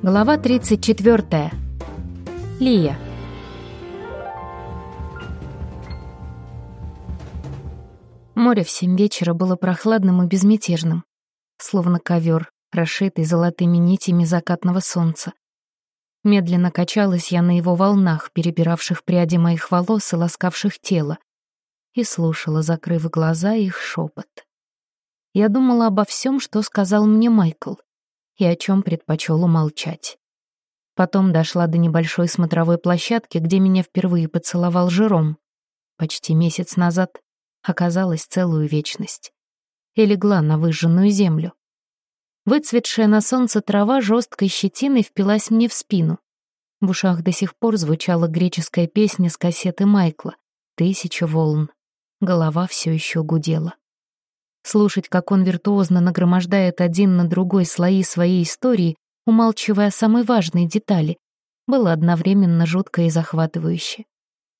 Глава 34. Лия. Море в семь вечера было прохладным и безмятежным, словно ковер, расшитый золотыми нитями закатного солнца. Медленно качалась я на его волнах, перебиравших пряди моих волос и ласкавших тело, и слушала, закрыв глаза, их шепот. Я думала обо всем, что сказал мне Майкл — и о чем предпочел умолчать. Потом дошла до небольшой смотровой площадки, где меня впервые поцеловал Жером. Почти месяц назад оказалась целую вечность. И легла на выжженную землю. Выцветшая на солнце трава жесткой щетиной впилась мне в спину. В ушах до сих пор звучала греческая песня с кассеты Майкла «Тысяча волн». Голова все еще гудела. Слушать, как он виртуозно нагромождает один на другой слои своей истории, умалчивая о самой важной детали, было одновременно жутко и захватывающе.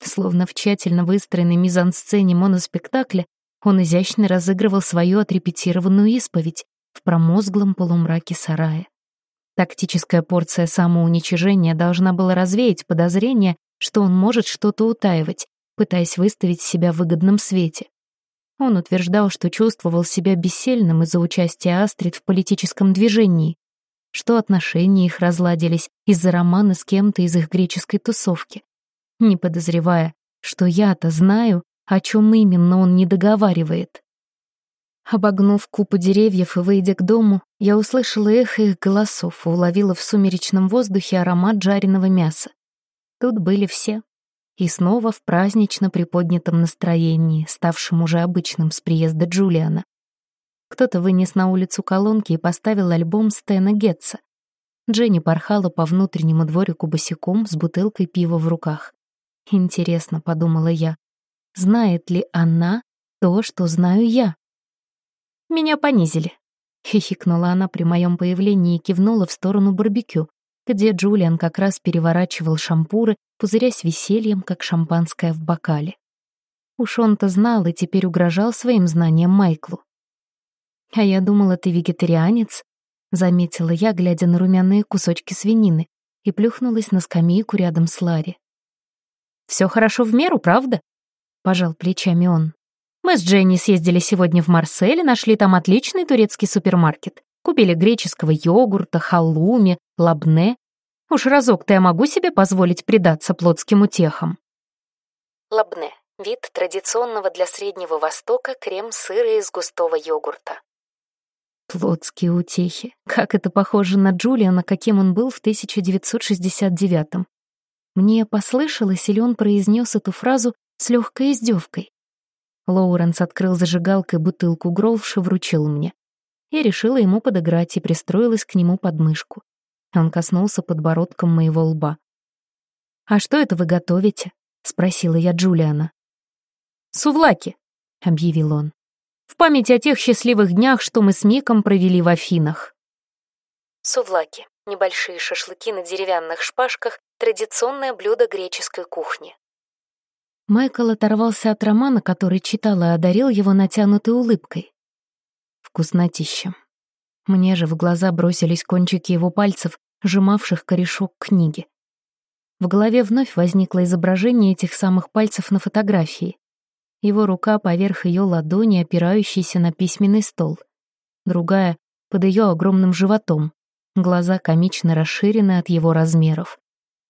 Словно в тщательно выстроенной мизансцене моноспектакля он изящно разыгрывал свою отрепетированную исповедь в промозглом полумраке сарая. Тактическая порция самоуничижения должна была развеять подозрение, что он может что-то утаивать, пытаясь выставить себя в выгодном свете. Он утверждал, что чувствовал себя бессильным из-за участия Астрид в политическом движении, что отношения их разладились из-за романа с кем-то из их греческой тусовки, не подозревая, что я-то знаю, о чем именно он не договаривает. Обогнув купу деревьев и выйдя к дому, я услышала эхо их голосов уловила в сумеречном воздухе аромат жареного мяса. Тут были все, и снова в празднично приподнятом настроении, ставшем уже обычным с приезда Джулиана. Кто-то вынес на улицу колонки и поставил альбом Стэна Гетца. Дженни порхала по внутреннему дворику босиком с бутылкой пива в руках. «Интересно», — подумала я, — «знает ли она то, что знаю я?» «Меня понизили», — хихикнула она при моем появлении и кивнула в сторону барбекю, где Джулиан как раз переворачивал шампуры, пузырясь весельем, как шампанское в бокале. Уж он-то знал и теперь угрожал своим знанием Майклу. «А я думала, ты вегетарианец», — заметила я, глядя на румяные кусочки свинины, и плюхнулась на скамейку рядом с Ларри. «Все хорошо в меру, правда?» — пожал плечами он. «Мы с Дженни съездили сегодня в Марсель и нашли там отличный турецкий супермаркет. Купили греческого йогурта, халуми, лабне. Уж разок-то я могу себе позволить предаться плотским утехам. Лабне — вид традиционного для Среднего Востока крем-сыра из густого йогурта. Плотские утехи. Как это похоже на Джулиана, каким он был в 1969-м. Мне послышалось, или он произнес эту фразу с легкой издевкой. Лоуренс открыл зажигалкой бутылку Гроувши, вручил мне. Я решила ему подыграть и пристроилась к нему под мышку. Он коснулся подбородком моего лба. «А что это вы готовите?» — спросила я Джулиана. «Сувлаки», — объявил он. «В память о тех счастливых днях, что мы с Миком провели в Афинах». Сувлаки — небольшие шашлыки на деревянных шпажках, традиционное блюдо греческой кухни. Майкл оторвался от романа, который читал, и одарил его натянутой улыбкой. Вкуснотища. Мне же в глаза бросились кончики его пальцев, сжимавших корешок книги. В голове вновь возникло изображение этих самых пальцев на фотографии. Его рука поверх ее ладони, опирающейся на письменный стол. Другая — под ее огромным животом. Глаза комично расширены от его размеров.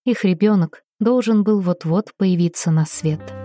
Их ребенок должен был вот-вот появиться на свет.